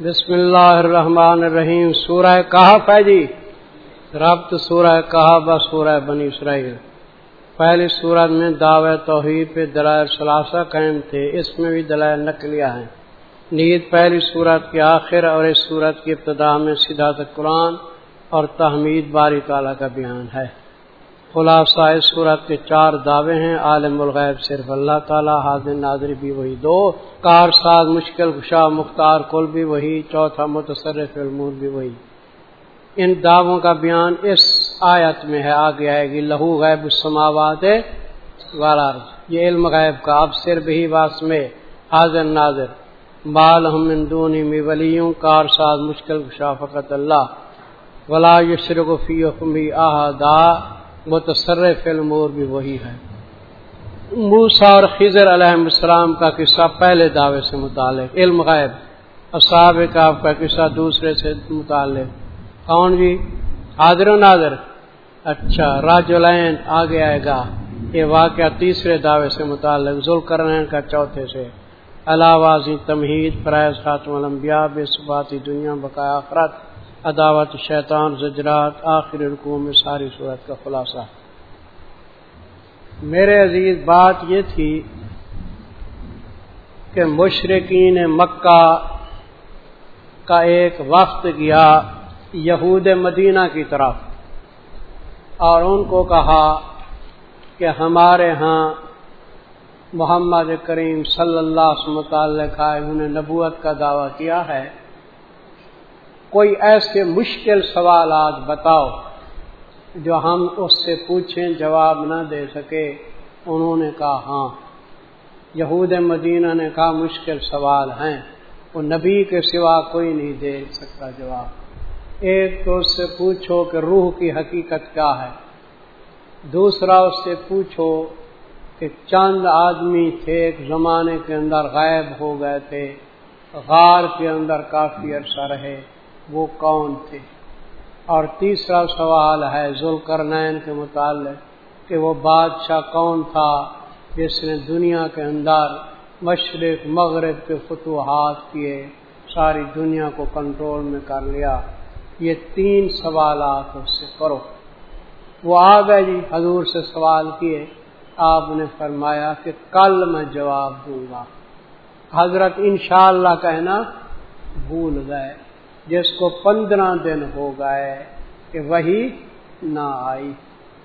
بسم اللہ الرحمن الرحیم۔ سورہ کہف ہے جی۔ ربط سورہ کہف سورہ بنی اسرائیل۔ پہلی سورت میں دعوی توحید پہ دلائل ثلاثہ قائم تھے، اس میں بھی دلائل نقلیہ ہیں۔ نیت پہلی صورت کے آخر اور اس صورت کی ابتدا میں سیدھا قرآن اور تحمید باری تعالیٰ کا بیان ہے۔ خلاصہ اس صورت کے چار دعوے ہیں، عالم الغیب صرف اللہ تعالیٰ، حاضر ناظر بھی وہی دو، کار ساز مشکل خوشا مختار کل بھی وہی، چوتھا متصرف المور بھی وہی۔ ان دعووں کا بیان اس آیت میں ہے، آگے آئے گی، لہو غیب السماوات والا یہ علم غیب کا اب صرف ہی باس میں، حاضر ناظر۔ بال ہم ولیوں، کار ساز مشکل خوشا فقط اللہ۔ ولا یشرق فی حکمی آہدا متصرف الامور بھی وہی ہے۔ موسا اور خضر علیہ السلام کا قصہ پہلے دعوے سے متعلق، علم غیب۔ اصحاب کاف کا قصہ دوسرے سے متعلق۔ کون جی؟ حاضر و ناظر۔ اچھا راج العین آگے آئے گا۔ یہ واقعہ تیسرے دعوے سے متعلق ذوال کرن کا چوتھے سے۔ علاوہ تمہید فرائض خاتم الانبیاء، بے صباتی دنیا، بقایا افراد عداوت، شیطان، زجرات آخر رکوع میں ساری صورت کا خلاصہ۔ میرے عزیز، بات یہ تھی کہ مشرقین مکہ کا ایک وقت گیا یہود مدینہ کی طرف اور ان کو کہا کہ ہمارے ہاں محمد کریم صلی اللہ سے متعلق انہوں نے نبوت کا دعویٰ کیا ہے۔ کوئی ایسے مشکل سوالات بتاؤ جو ہم اس سے پوچھیں، جواب نہ دے سکے۔ انہوں نے کہا ہاں۔ یہود مدینہ نے کہا، مشکل سوال ہیں۔ وہ نبی کے سوا کوئی نہیں دے سکتا جواب۔ ایک تو اس سے پوچھو کہ روح کی حقیقت کیا ہے۔ دوسرا اس سے پوچھو کہ چند آدمی تھے، ایک زمانے کے اندر غائب ہو گئے تھے، غار کے اندر کافی عرصہ رہے۔ وہ کون تھے؟ اور تیسرا سوال ہے ذوالکرنین کے متعلق کہ وہ بادشاہ کون تھا جس نے دنیا کے اندر مشرق، مغرب کے فتوحات کیے، ساری دنیا کو کنٹرول میں کر لیا؟ یہ تین سوالات اس سے کرو۔ وہ آ گئے جی حضور سے سوال کیے۔ آپ نے فرمایا کہ کل میں جواب دوں گا۔ حضرت انشاءاللہ کہنا بھول گئے۔ جس کو پندرہ دن ہو گئے کہ وہی نہ آئی۔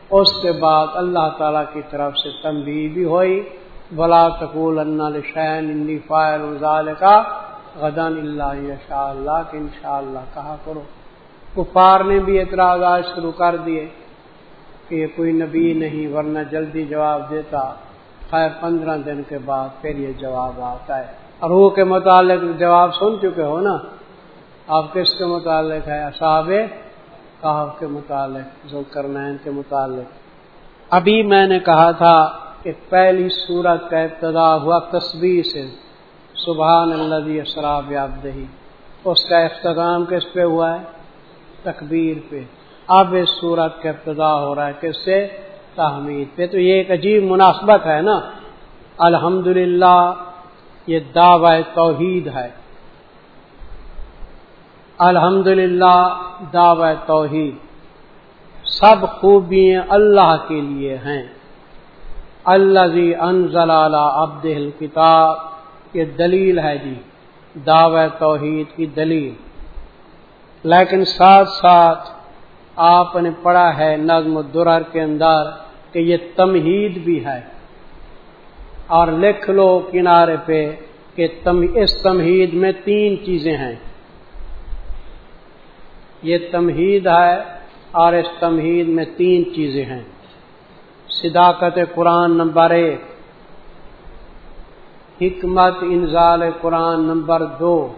اس کے بعد اللہ تعالی کی طرف سے تنبیہ بھی ہوئی۔ بلا تقول اللہ شین فائر کا غدن اللہ شاء اللہ کہ ان شاء اللہ کہا کرو۔ کفار نے بھی اعتراضات شروع کر دیے کہ یہ کوئی نبی نہیں، ورنہ جلدی جواب دیتا۔ خیر، پندرہ دن کے بعد پھر یہ جواب آتا ہے۔ اور وہ کے متعلق جواب سن چکے ہو نا؟ آپ کس کے متعلق ہے اصاب کہاف کے متعلق جو کرنین کے متعلق۔ ابھی میں نے کہا تھا کہ پہلی صورت کا ابتدا ہوا تصویر سے۔ سبحان اللہ اسراب دہی اس کا اختتام کس پہ ہوا ہے؟ تکبیر پہ۔ اب اس صورت کا ابتدا ہو رہا ہے، کس سے؟ تحمید پہ۔ تو یہ ایک عجیب مناسبت ہے نا۔ الحمدللہ، یہ دعوی توحید ہے۔ الحمد للہ دعو توحید۔ سب خوبیاں اللہ کے لیے ہیں۔ اللہ انزل عبد الکتاب، یہ دلیل ہے جی دعو توحید کی دلیل۔ لیکن ساتھ ساتھ آپ نے پڑھا ہے نظم الدرر کے اندر کہ یہ تمہید بھی ہے۔ اور لکھ لو کنارے پہ کہ اس تمہید میں تین چیزیں ہیں۔ یہ تمہید ہے اور اس تمہید میں تین چیزیں ہیں۔ صداقت قرآن نمبر ایک، حکمت انزال قرآن نمبر دو،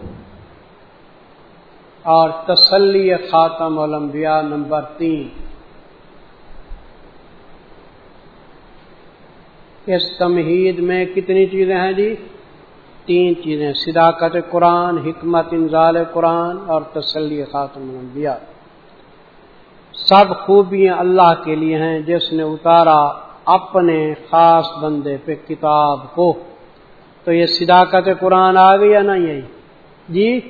اور تسلی خاتم الانبیاء نمبر تین۔ اس تمہید میں کتنی چیزیں ہیں جی؟ تین چیزیں، صداقت قرآن، حکمت انزال قرآن اور تسلی خاتم الانبیاء۔ سب خوبیاں اللہ کے لیے ہیں، جس نے اتارا اپنے خاص بندے پہ کتاب کو۔ تو یہ صداقت قرآن آ گئی یا نہیں جی؟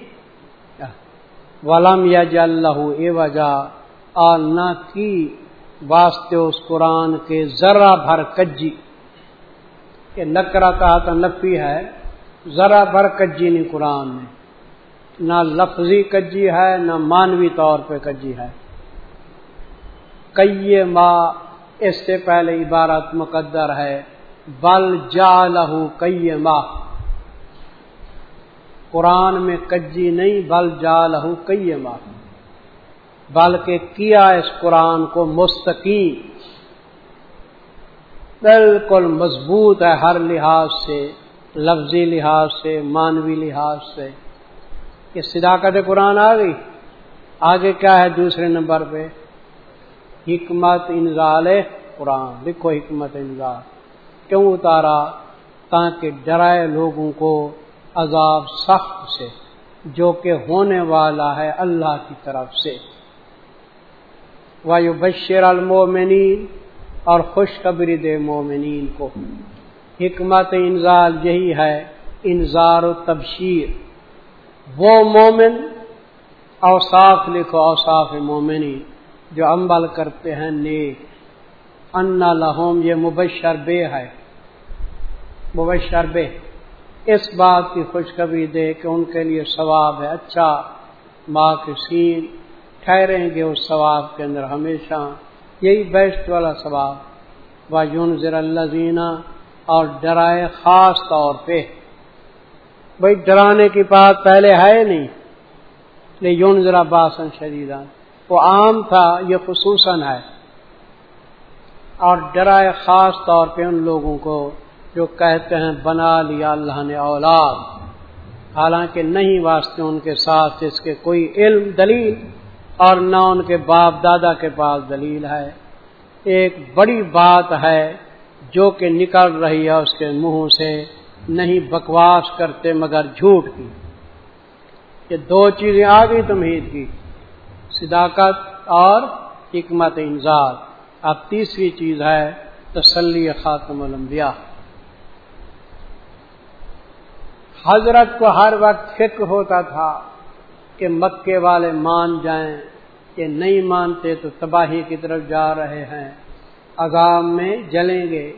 ولم یا جل اے وجہ اور نہ کی واسطے اس قرآن کے ذرا بھر کجی۔ کہ نکرا کہا تو نفی ہے۔ ذرا بھر کجی نہیں قرآن میں۔ نہ لفظی کجی ہے، نہ مانوی طور پہ کجی ہے۔ کئی ماں اس سے پہلے عبارت مقدر ہے۔ بل جا لہو کئی ماں قرآن میں کجی نہیں، بل جا لہو کئی ماں بلکہ کیا اس قرآن کو مستقیم بالکل مضبوط ہے ہر لحاظ سے۔ لفظی لحاظ سے، مانوی لحاظ سے۔ یہ صداقت قرآن آ گئی۔ آگے کیا ہے دوسرے نمبر پہ؟ حکمت انزال قرآن۔ لکھو حکمت انزال۔ کیوں اتارا؟ تاکہ ڈرائے لوگوں کو عذاب سخت سے، جو کہ ہونے والا ہے اللہ کی طرف سے۔ وایو بشیر المومنین اور خوشخبری دے مومنین کو۔ حکمت انزال یہی ہے انزار و تبشیر۔ وہ مومن اوصاف لکھو، اوصاف مومنی جو عمل کرتے ہیں نیک۔ ان لہوم یہ مبشر بے ہے۔ مبشر بے۔ اس بات کی خوشخبری دے کہ ان کے لیے ثواب ہے۔ اچھا ماں کے سین ٹھہریں گے اس ثواب کے اندر ہمیشہ۔ یہی بیسٹ والا ثواب۔ و یون اللہ زینہ اور ڈرائے خاص طور پہ۔ بھائی ڈرانے کی بات پہلے ہے نہیں۔ یون ذرا باسن شدیدان وہ عام تھا، یہ خصوصاً ہے۔ اور ڈرائے خاص طور پہ ان لوگوں کو جو کہتے ہیں، بنا لیا اللہ نے اولاد۔ حالانکہ نہیں واسطے ان کے ساتھ اس کے کوئی علم دلیل اور نہ ان کے باپ دادا کے پاس دلیل ہے۔ ایک بڑی بات ہے جو کہ نکل رہی ہے اس کے منہ سے، نہیں بکواس کرتے مگر جھوٹ کی۔ یہ دو چیزیں آ گئی تمہید کی، صداقت اور حکمت انزال اب تیسری چیز ہے تسلی خاتم الانبیاء۔ حضرت کو ہر وقت فکر ہوتا تھا کہ مکے والے مان جائیں کہ نہیں مانتے تو تباہی کی طرف جا رہے ہیں۔ عذاب میں جلیں گے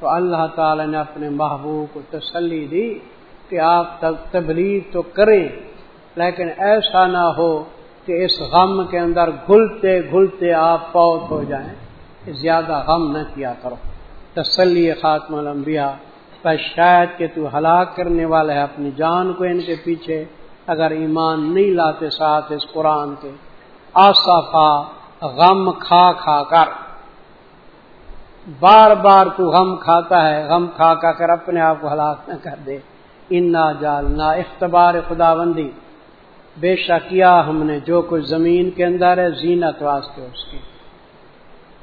تو اللہ تعالی نے اپنے محبوب کو تسلی دی کہ آپ تبلیغ تو کریں، لیکن ایسا نہ ہو کہ اس غم کے اندر گھلتے گھلتے آپ پوت ہو جائیں۔ زیادہ غم نہ کیا کرو۔ تسلی خاتم الانبیاء، پر شاید کہ تو ہلاک کرنے والا ہے اپنی جان کو ان کے پیچھے اگر ایمان نہیں لاتے ساتھ اس قرآن کے۔ آصفا غم کھا کھا کر۔ بار بار تو غم کھاتا ہے، غم کھا کھا کر اپنے آپ کو ہلاک نہ کر دے۔ انا جالنا اختبار خدا بندی بے شک کیا ہم نے جو کچھ زمین کے اندر ہے، زینت واسطے اس کی۔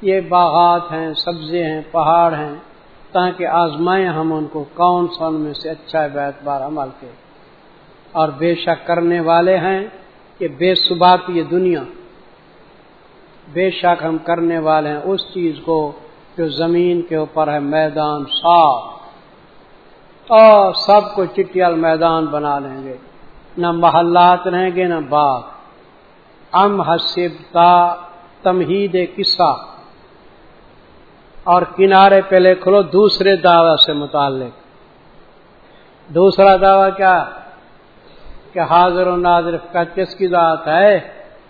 یہ باغات ہیں سبزے ہیں، پہاڑ ہیں۔ تاکہ آزمائیں ہم ان کو کون سا ان میں سے اچھا بیت بار عمل کے اور بے شک کرنے والے ہیں کہ بے ثبات یہ دنیا۔ بے شک ہم کرنے والے ہیں، اس چیز کو جو زمین کے اوپر ہے میدان صاف۔ اور سب کو چٹیال میدان بنا لیں گے۔ نہ محلات رہیں گے، نہ باغ۔ ام حسب تا تمہید قصہ۔ اور کنارے پہ لکھ لو دوسرے دعوی سے متعلق۔ دوسرا دعویٰ کیا؟ کہ حاضر و ناظر کا کس کی ذات ہے؟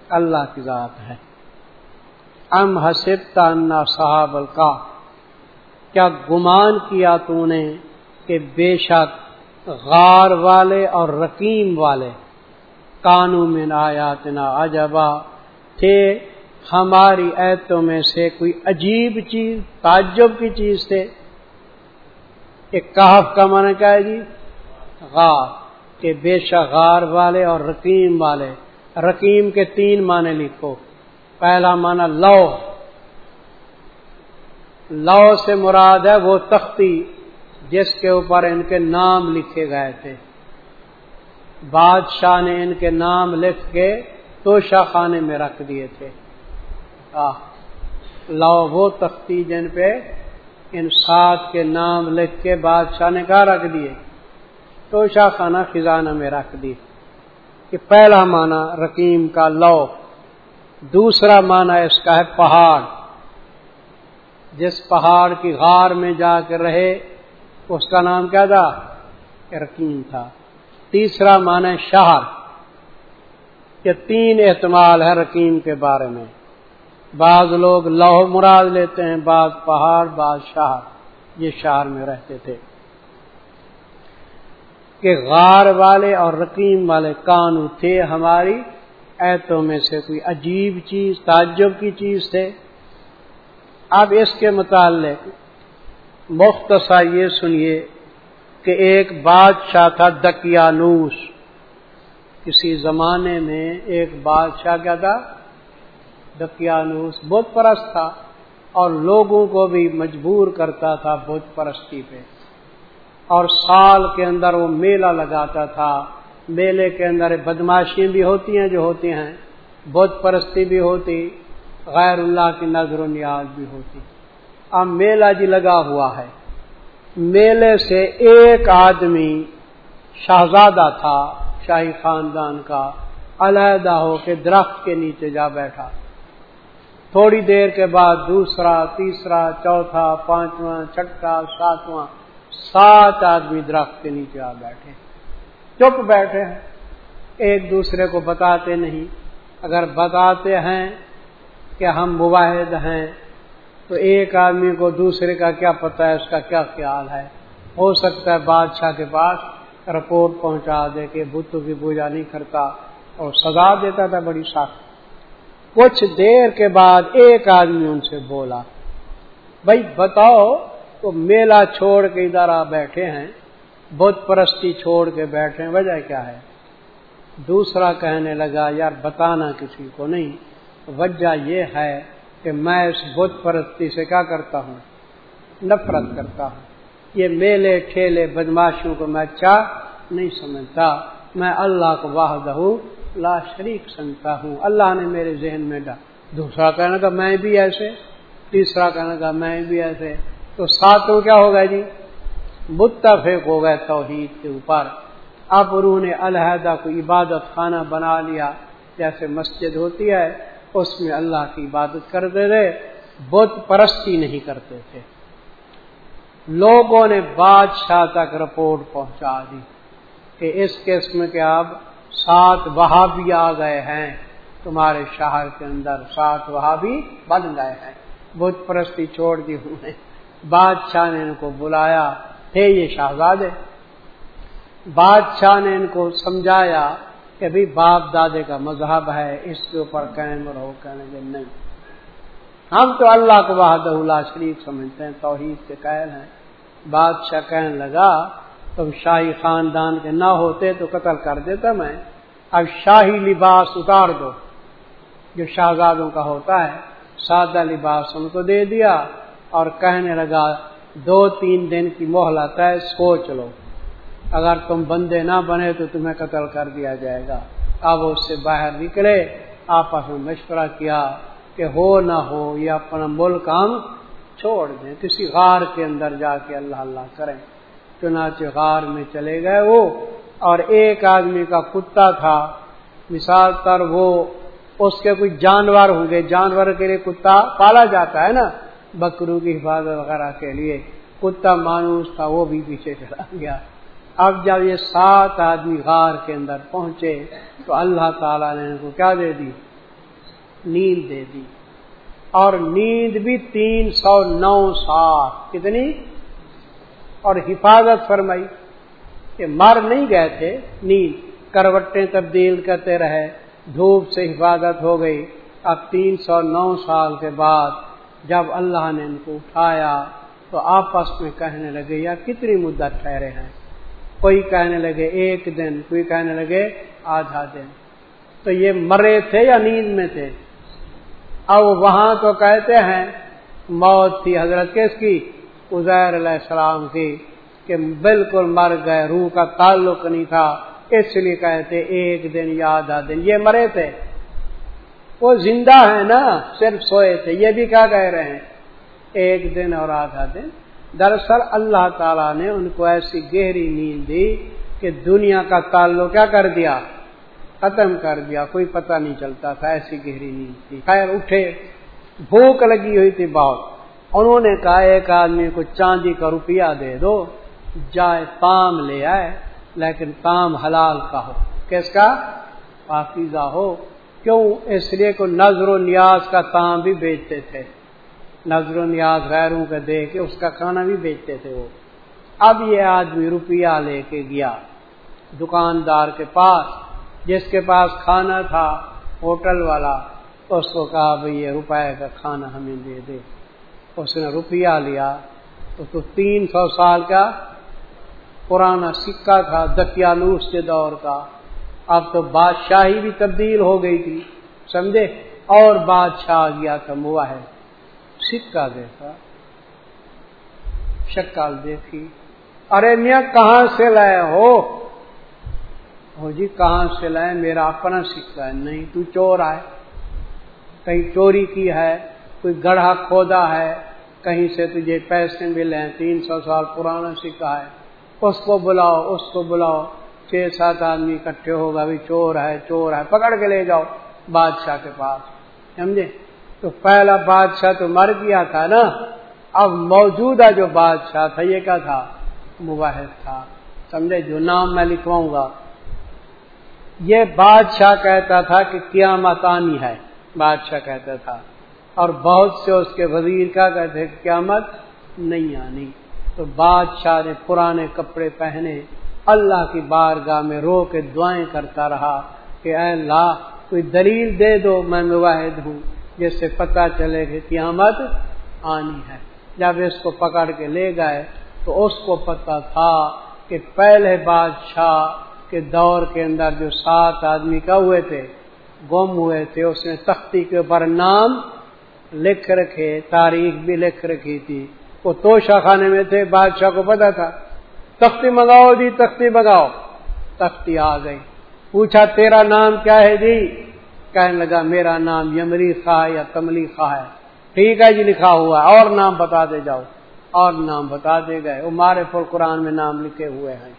اللہ کی ذات ہے۔ ام حسب تنا صحاب کا کیا گمان کیا تو نے کہ بے شک غار والے اور رقیم والے کانوں میں آیات نا عجبا۔ تھے ہماری ایتوں میں سے کوئی عجیب چیز، تعجب کی چیز تھے۔ کہ کہف کا من کیا ہے جی؟ غار۔ کہ بے شک غار والے اور رقیم والے۔ رقیم کے تین معنی لکھو۔ پہلا معنی لو۔ لو سے مراد ہے وہ تختی جس کے اوپر ان کے نام لکھے گئے تھے۔ بادشاہ نے ان کے نام لکھ کے توشا خانے میں رکھ دیے تھے۔ لو وہ تختی جن پہ ان سات کے نام لکھ کے بادشاہ نے کہا رکھ دیے؟ توشا خانہ خزانہ میں رکھ دی کہ پہلا معنی رقیم کا لو۔ دوسرا معنی اس کا ہے پہاڑ۔ جس پہاڑ کی غار میں جا کے رہے، اس کا نام کیا تھا؟ رقیم تھا۔ تیسرا معنی شہر۔ یہ تین احتمال ہے رقیم کے بارے میں۔ بعض لوگ لوہ مراد لیتے ہیں، بعض پہاڑ، بعض شہر۔ یہ شہر میں رہتے تھے۔ کہ غار والے اور رقیم والے کانو تھے ہماری ایتوں میں سے کوئی عجیب چیز، تعجب کی چیز تھے۔ اب اس کے متعلق مختصر یہ سنیے کہ ایک بادشاہ تھا دکیانوس۔ کسی زمانے میں ایک بادشاہ کیا تھا؟ دکیانوس بت پرست تھا اور لوگوں کو بھی مجبور کرتا تھا بت پرستی پہ۔ اور سال کے اندر وہ میلہ لگاتا تھا۔ میلے کے اندر بدماشی بھی ہوتی ہیں جو ہوتی ہیں، بت پرستی بھی ہوتی، غیر اللہ کی نظر و نیاز بھی ہوتی۔ اب میلہ جی لگا ہوا ہے۔ میلے سے ایک آدمی شہزادہ تھا، شاہی خاندان کا، علیحدہ ہو کے درخت کے نیچے جا بیٹھا۔ تھوڑی دیر کے بعد دوسرا، تیسرا، چوتھا، پانچواں، چھٹا، ساتواں، سات آدمی درخت کے نیچے آ بیٹھے۔ چپ بیٹھے ہیں۔ ایک دوسرے کو بتاتے نہیں۔ اگر بتاتے ہیں کہ ہم مباحد ہیں، تو ایک آدمی کو دوسرے کا کیا پتا ہے، اس کا کیا خیال ہے؟ ہو سکتا ہے بادشاہ کے پاس رپورٹ پہنچا دے کہ بتوں کی پوجا نہیں کرتا اور سزا دیتا تھا بڑی سخت۔ کچھ دیر کے بعد ایک آدمی ان سے بولا، بھائی بتاؤ، تو میلہ چھوڑ کے ادھر آ بیٹھے ہیں۔ بت پرستی چھوڑ کے بیٹھے وجہ کیا ہے؟ دوسرا کہنے لگا، یار بتانا کسی کو نہیں، وجہ یہ ہے کہ میں اس بت پرستی سے کیا کرتا ہوں؟ نفرت کرتا ہوں۔ یہ میلے ٹھیلے بدماشوں کو میں اچھا نہیں سمجھتا۔ میں اللہ کو واحد لا شریک سمجھتا ہوں۔ اللہ نے میرے ذہن میں ڈا۔ دوسرا کہنے کا میں بھی ایسے۔ تیسرا کہنے کا میں بھی ایسے۔ تو ساتوں کیا ہوگا جی؟ متفق ہو گئے توحید کے اوپر۔ اب انہوں نے علیحدہ کو عبادت خانہ بنا لیا، جیسے مسجد ہوتی ہے، اس میں اللہ کی عبادت کرتے تھے، بت پرستی نہیں کرتے تھے۔ لوگوں نے بادشاہ تک رپورٹ پہنچا دی کہ اس قسم کے اب سات وہابی آ گئے ہیں۔ تمہارے شہر کے اندر سات وہابی بن گئے ہیں۔ بت پرستی چھوڑ دی انہوں نے۔ بادشاہ نے ان کو بلایا۔ تھے یہ شہزادے، بادشاہ نے ان کو سمجھایا کہ بھی باپ دادے کا مذہب ہے، اس کے اوپر قائم رہو، کہنے کے نہیں۔ ہم تو اللہ کو بہاد اللہ شریف سمجھتے ہیں، توحید کے قائل ہیں۔ بادشاہ کہنے لگا، تم شاہی خاندان کے نہ ہوتے تو قتل کر دیتا میں۔ اب شاہی لباس اتار دو۔ جو شہزادوں کا ہوتا ہے، سادہ لباس ان کو دے دیا اور کہنے لگا دو تین دن کی مہلت ہے سوچ لو اگر تم بندے نہ بنے تو تمہیں قتل کر دیا جائے گا۔ اب اس سے باہر نکلے، آپس میں مشورہ کیا کہ ہو نہ ہو، یہ اپنا ملک ہم چھوڑ دیں۔ کسی غار کے اندر جا کے اللہ اللہ کریں۔ چنانچہ غار میں چلے گئے وہ، اور ایک آدمی کا کتا تھا۔ مثال تر وہ، اس کے کچھ جانور ہوں گے۔ جانور کے لیے کتا پالا جاتا ہے نا۔ بکرو کی حفاظت وغیرہ کے لیے کتا مانوس تھا، وہ بھی پیچھے چلا گیا۔ اب جب یہ سات آدمی غار کے اندر پہنچے تو اللہ تعالی نے ان کو کیا دے دی؟ نیند دے دی۔ اور نیند بھی تین سو نو سات کتنی؟ اور حفاظت فرمائی کہ مر نہیں گئے تھے، نیند۔ کروٹیں تبدیل کرتے رہے، دھوپ سے حفاظت ہو گئی۔ اب تین سو نو سال کے بعد جب اللہ نے ان کو اٹھایا تو آپس میں کہنے لگے یا کتنی مدت ٹھہرے ہیں؟ کوئی کہنے لگے ایک دن، کوئی کہنے لگے آدھا دن۔ تو یہ مرے تھے یا نیند میں تھے؟ اب وہاں تو کہتے ہیں، موت تھی حضرت کس کی؟ ازیر علیہ السلام کی، کہ بالکل مر گئے، روح کا تعلق نہیں تھا، اس لیے کہتے ایک دن یا آدھا دن۔ یہ مرے تھے۔ وہ زندہ ہے نا، صرف سوئے تھے۔ یہ بھی کیا کہہ رہے ہیں؟ ایک دن اور آدھا دن۔ دراصل اللہ تعالیٰ نے ان کو ایسی گہری نیند دی کہ دنیا کا تعلق کیا کر دیا؟ ختم کر دیا۔ کوئی پتہ نہیں چلتا تھا ایسی گہری نیند تھی خیر، اٹھے۔ بھوک لگی ہوئی تھی بہت۔ انہوں نے کہا، ایک آدمی کو چاندی کا روپیہ دے دو، جائے تام لے آئے، لیکن تام حلال کا ہو۔ کس کا؟ پاکیزہ ہو۔ کیوں؟ اس لیے کو نظر و نیاز کا تام بھی بیچتے تھے۔ نظر و نیاز غیروں کے دے کے اس کا کھانا بھی بیچتے تھے وہ۔ اب یہ آدمی روپیہ لے کے گیا دکاندار کے پاس، جس کے پاس کھانا تھا، ہوٹل والا، اس کو کہا بھائی یہ روپئے کا کھانا ہمیں دے دے۔ اس نے روپیہ لیا۔ تو تو تین سو سال کا پرانا سکہ تھا دکیالوس کے دور کا۔ اب تو بادشاہی بھی تبدیل ہو گئی تھی، سمجھے؟ اور بادشاہ گیا تھا مواحد سکہ دیکھا شکل دیکھی۔ ارے میاں، کہاں سے لائے ہو جی کہاں سے لائے؟ میرا اپنا سکہ ہے، نہیں تو چور آئے۔ کہیں چوری کی ہے، کوئی گڑھا کھودا ہے۔ کہیں سے تجھے پیسے ملے ہیں، تین سو سال پرانا سکہ ہے۔ اس کو بلاؤ، اس کو بلاؤ۔ چھ سات آدمی اکٹھے ہوگا بھی چور ہے چور ہے، پکڑ کے لے جاؤ بادشاہ کے پاس۔ سمجھے؟ تو پہلا بادشاہ تو مر گیا تھا نا، اب موجودہ جو بادشاہ تھا، یہ کیا تھا؟ مباحث تھا۔ سمجھے؟ جو نام میں لکھواؤں گا۔ یہ بادشاہ کہتا تھا کہ قیامت آنی ہے، بادشاہ کہتا تھا۔ اور بہت سے اس کے وزیر کا کہتے قیامت نہیں آنی۔ تو بادشاہ نے پرانے کپڑے پہنے اللہ کی بارگاہ میں رو کے دعائیں کرتا رہا کہ اے اللہ، کوئی دلیل دے دو، میں مواحد ہوں۔ جس سے پتا چلے کہ قیامت آنی ہے۔ جب اس کو پکڑ کے لے گئے تو اس کو پتا تھا کہ پہلے بادشاہ کے دور کے اندر جو سات آدمی کا ہوئے تھے، گم ہوئے تھے، اس نے تختی کے اوپر نام لکھ رکھے، تاریخ بھی لکھ رکھی تھی۔ وہ توشا خانے میں تھے، بادشاہ کو پتا تھا۔ تختی منگاؤ جی تختی منگاؤ۔ تختی آ گئی۔ پوچھا، تیرا نام کیا ہے جی؟ کہنے لگا، میرا نام یمری خواہ یا تملی خواہ ہے۔ ٹھیک ہے جی لکھا ہوا ہے۔ اور نام بتا دے جاؤ۔ اور نام بتا دے گئے۔ وہ مارے پور قرآن میں نام لکھے ہوئے ہیں۔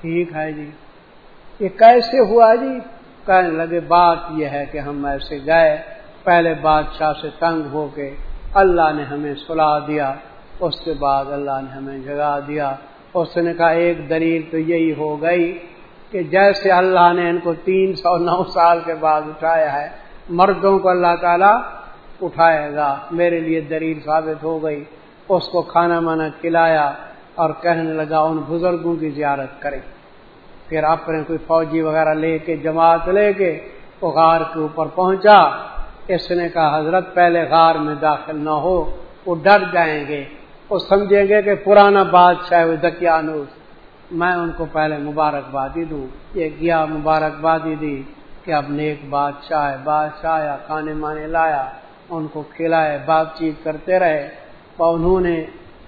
ٹھیک ہے جی۔ یہ کیسے ہوا جی؟ کہنے لگے، بات یہ ہے کہ ہم ایسے گئے۔ پہلے بادشاہ سے تنگ ہو کے اللہ نے ہمیں سلا دیا۔ اس کے بعد اللہ نے ہمیں جگا دیا۔ اس نے کہا، ایک دلیل تو یہی ہو گئی کہ جیسے اللہ نے ان کو تین سو نو سال کے بعد اٹھایا ہے، مردوں کو اللہ تعالی اٹھائے گا۔ میرے لیے دلیل ثابت ہو گئی۔ اس کو کھانا مانا کھلایا اور کہنے لگا، ان بزرگوں کی زیارت کرے پھر اپنے کوئی فوجی وغیرہ لے کے، جماعت لے کے وہ غار کے اوپر پہنچا۔ اس نے کہا، حضرت پہلے غار میں داخل نہ ہو، وہ ڈر جائیں گے۔ وہ سمجھیں گے کہ پرانا بادشاہ دکیانوس میں ان کو پہلے مبارکبادی دوں۔ یہ گیا مبارکبادی دی کہ اب نیک بادشاہ ہے، بادشاہ آیا، کھانے مانے لایا، ان کو کھلائے، بات چیت کرتے رہے۔ اور انہوں نے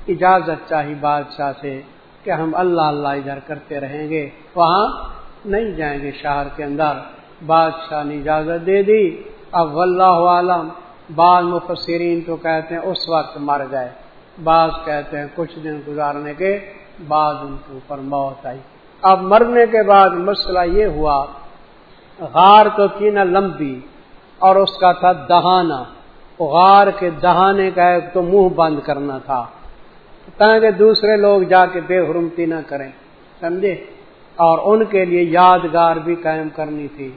اجازت چاہی بادشاہ سے کہ ہم اللہ اللہ ادھر کرتے رہیں گے۔ وہاں نہیں جائیں گے شہر کے اندر۔ بادشاہ نے اجازت دے دی۔ اب اللہ عالم، بعض مفسرین تو کہتے ہیں اس وقت مر گئے۔ بعض کہتے ہیں کچھ دن گزارنے کے بعد ان کے اوپر موت آئی۔ اب مرنے کے بعد مسئلہ یہ ہوا، غار تو تھی نا لمبی اور اس کا تھا دہانا غار کے دہانے کا ایک تو منہ بند کرنا تھا۔ تاکہ دوسرے لوگ جا کے بے حرمتی نہ کریں، سمجھے؟ اور ان کے لیے یادگار بھی قائم کرنی تھی۔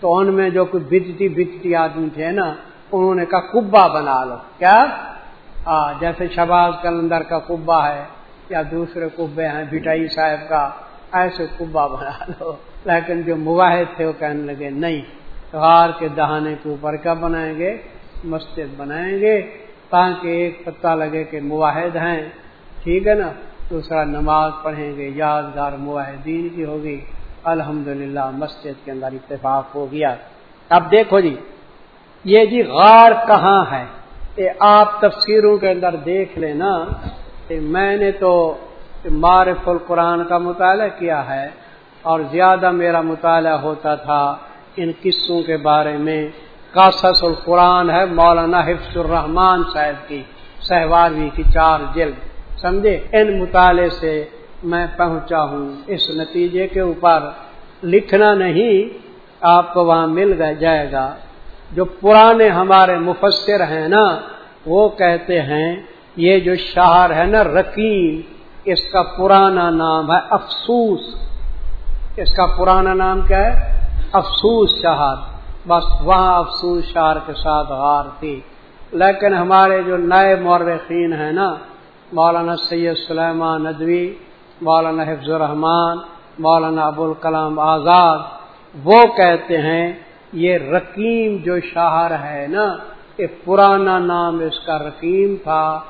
تو ان میں جو کوئی بجتی بجتی آدمی تھے نا، انہوں نے کہا کبا بنا لو۔ کیا؟ جیسے شباز کلندر کا کبا ہے یا دوسرے کبے ہیں بٹائی صاحب کا، ایسے کبا بنا لو۔ لیکن جو مواحد تھے وہ کہنے لگے، نہیں غار کے دہانے کے اوپر کیا بنائیں گے؟ مسجد بنائیں گے تاکہ ایک پتہ لگے کہ مواحد ہیں۔ ٹھیک ہے نا؟ دوسرا، نماز پڑھیں گے، یادگار معاہدین کی ہوگی۔ الحمد مسجد کے اندر اتفاق ہو گیا۔ اب دیکھو جی یہ جی غار کہاں ہے؟ آپ تفسیروں کے اندر دیکھ لینا کہ میں نے تو معرف القرآن کا مطالعہ کیا ہے اور زیادہ میرا مطالعہ ہوتا تھا ان قصوں کے بارے میں۔ قصص القرآن ہے مولانا حفظ الرحمان صاحب کی، سہواروی کی چار جلد۔ سمجھے؟ ان مطالعے سے میں پہنچا ہوں۔ اس نتیجے کے اوپر لکھنا نہیں، آپ کو وہاں مل جائے گا۔ جو پرانے ہمارے مفسر ہیں نا، وہ کہتے ہیں، یہ جو شہر ہے نا رقیم اس کا پرانا نام ہے افسوس۔ اس کا پرانا نام کیا ہے؟ افسوس شہر بس وہاں افسوس شہر کے ساتھ ہار تھی۔ لیکن ہمارے جو نئے مورخین ہیں نا، مولانا سید سلیمان ندوی، مولانا حفظ الرحمان مولانا ابوالکلام آزاد، وہ کہتے ہیں یہ رقیم جو شہر ہے نا، یہ پرانا نام اس کا رقیم تھا،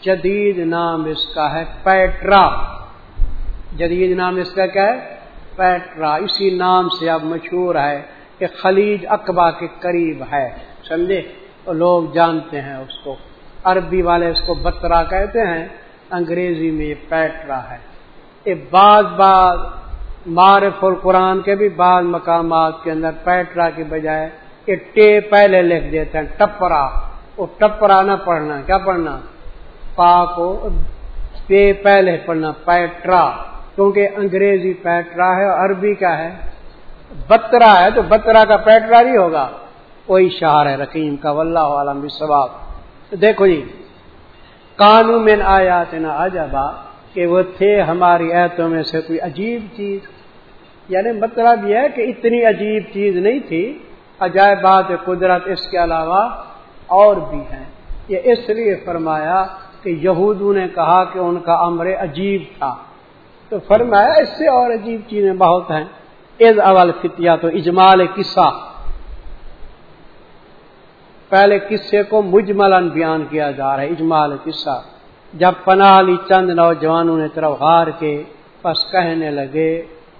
جدید نام اس کا ہے پیٹرا۔ جدید نام اس کا کیا ہے؟ پیٹرا۔ اسی نام سے اب مشہور ہے کہ خلیج اقبا کے قریب ہے، سمجھے؟ لوگ جانتے ہیں اس کو۔ عربی والے اس کو بترا کہتے ہیں، انگریزی میں یہ پیٹرا ہے۔ یہ بعض بعض معرف القرآن کے بھی بعض مقامات کے اندر پیٹرا کی بجائے یہ ٹے پہلے لکھ دیتے ہیں، ٹپرا۔ وہ ٹپرا نہ پڑھنا، کیا پڑھنا؟ پا کو پے پہلے پڑھنا، پیٹرا۔ کیونکہ انگریزی پیٹرا ہے اور عربی کا ہے۔ بترا ہے تو بترا کا پیٹرا نہیں ہوگا۔ وہی شہر ہے، رقیم کا، واللہ عالم ثواب دیکھو جی قانون میں آیات نہ عجبا۔ کہ وہ تھے ہماری ایتوں میں سے کوئی عجیب چیز۔ یعنی مطلب یہ ہے کہ اتنی عجیب چیز نہیں تھی عجائب بات قدرت اس کے علاوہ اور بھی ہیں۔ یہ اس لیے فرمایا کہ یہودوں نے کہا کہ ان کا امر عجیب تھا۔ تو فرمایا اس سے اور عجیب چیزیں بہت ہیں۔ از اول فتیا تو اجمال قصہ۔ پہلے قصے کو مجملن بیان کیا جا رہا ہے، اجمال قصہ۔ جب پناہ لی چند نوجوانوں نے طرف ہار کے، پس کہنے لگے،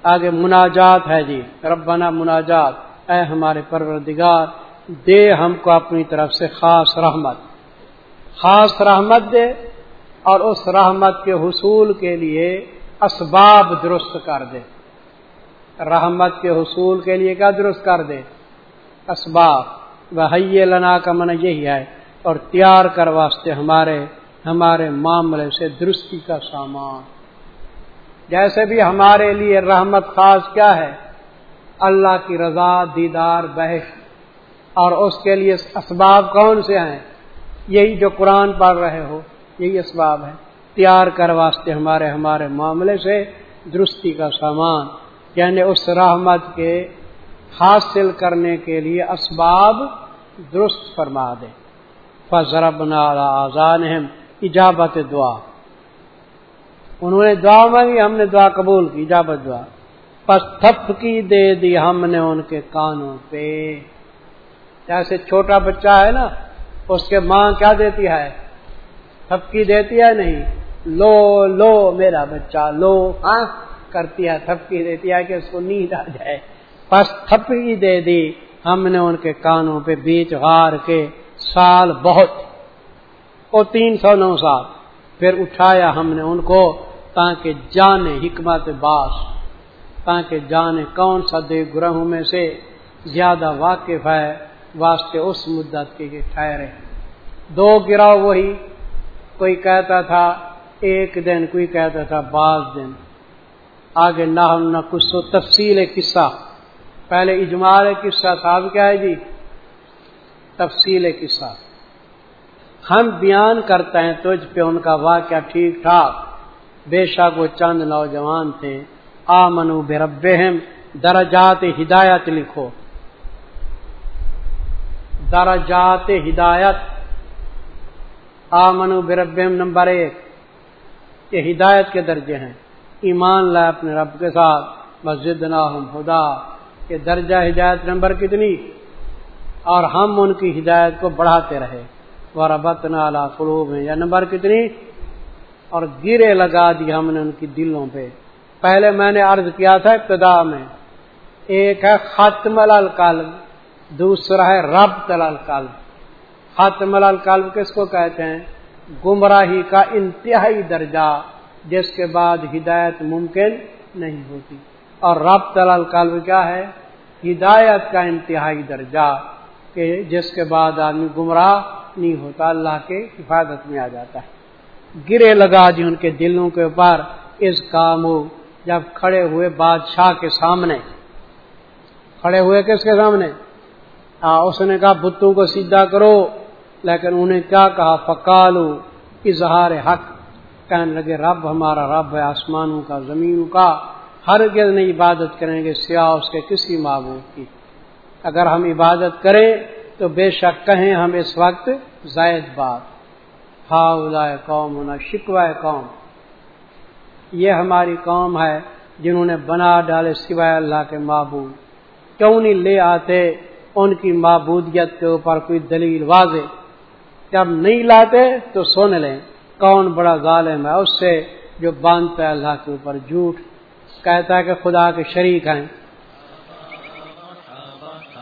آگے مناجات ہے جی ربنا مناجات، اے ہمارے پروردگار، دے ہم کو اپنی طرف سے خاص رحمت۔ خاص رحمت دے اور اس رحمت کے حصول کے لیے اسباب درست کر دے۔ رحمت کے حصول کے لیے کیا درست کر دے؟ اسباب۔ وہ لنا کا من یہی ہے، اور تیار کر واسطے ہمارے ہمارے معاملے سے درستی کا سامان۔ جیسے بھی ہمارے لیے رحمت خاص کیا ہے، اللہ کی رضا، دیدار بحث اور اس کے لیے اسباب کون سے ہیں؟ یہی جو قرآن پڑھ رہے ہو، یہی اسباب ہے تیار کر واسطے ہمارے ہمارے معاملے سے درستی کا سامان۔ یعنی اس رحمت کے حاصل کرنے کے لیے اسباب درست فرما دے۔ فضرب آزان اجابت دعا۔ انہوں نے دعا مانگی، ہم نے دعا قبول کی، اجابت دعا۔ پس تھپ کی دے دی ہم نے ان کے کانوں پہ۔ جیسے چھوٹا بچہ ہے نا، اس کے ماں کیا دیتی ہے؟ تھپکی دیتی ہے نہیں، لو لو میرا بچہ، لو ہاں کرتی ہے، تھپکی دیتی ہے کہ اس کو نیند آ جائے۔ پس تھپکی دے دی ہم نے ان کے کانوں پہ بیچ غار کے سال بہت۔ وہ تین سو نو سال۔ پھر اٹھایا ہم نے ان کو تاکہ جانے حکمت باس، تاکہ جانے کون سا دے گروہوں میں سے زیادہ واقف ہے واسطے اس مدت کے ٹھہرے۔ دو گراؤ وہی، کوئی کہتا تھا ایک دن، کوئی کہتا تھا بعض دن۔ آگے نہ ہم نہ کچھ تو تفصیل قصہ۔ پہلے اجمال قصہ تھا کیا ہے جی؟ تفصیل قصہ۔ ہم بیان کرتے ہیں تجھ پہ ان کا واقعہ ٹھیک ٹھاک۔ بے شک وہ چند نوجوان تھے۔ آ منو بے درجات ہدایت لکھو۔ درجات ہدایت۔ آ منو بے نمبر ایک۔ یہ ہدایت کے درجے ہیں۔ ایمان لائے اپنے رب کے ساتھ۔ مسجد نہ خدا۔ یہ درجہ ہدایت نمبر کتنی؟ اور ہم ان کی ہدایت کو بڑھاتے رہے۔ ربت نالا فروغ میں یا نمبر کتنی؟ اور گرے لگا دی ہم نے ان کی دلوں پہ۔ پہلے میں نے عرض کیا تھا ابتدا میں، ایک ہے ختم القلب، دوسرا ہے رب القلب۔ ختم القلب کس کو کہتے ہیں؟ گمراہی کا انتہائی درجہ، جس کے بعد ہدایت ممکن نہیں ہوتی۔ اور رب القلب کیا ہے؟ ہدایت کا انتہائی درجہ، کہ جس کے بعد آدمی گمراہ نہیں ہوتا، اللہ کے حفاظت میں آ جاتا ہے۔ گرے لگا دی ان کے دلوں کے اوپر اس کام جب کھڑے ہوئے بادشاہ کے سامنے۔ کھڑے ہوئے کس کے سامنے؟ اس نے کہا، بتوں کو سیدھا کرو۔ لیکن انہیں کیا کہا؟ پکالو اظہار حق۔ کہنے لگے، رب ہمارا رب ہے، آسمانوں کا، زمینوں کا۔ ہر گرد نہیں عبادت کریں گے سیاہ اس کے کسی معبود کی۔ اگر ہم عبادت کریں تو بے شک کہیں ہم اس وقت زائد بات ہا قوم ہونا شکوائے قوم۔ یہ ہماری قوم ہے جنہوں نے بنا ڈالے سوائے اللہ کے معبود۔ کیوں نہیں لے آتے ان کی معبودیت کے اوپر کوئی دلیل واضح؟ جب نہیں لاتے تو سن لیں کون بڑا ظالم ہے اس سے جو باندھتا ہے اللہ کے اوپر جھوٹ۔ کہتا ہے کہ خدا کے شریک ہیں۔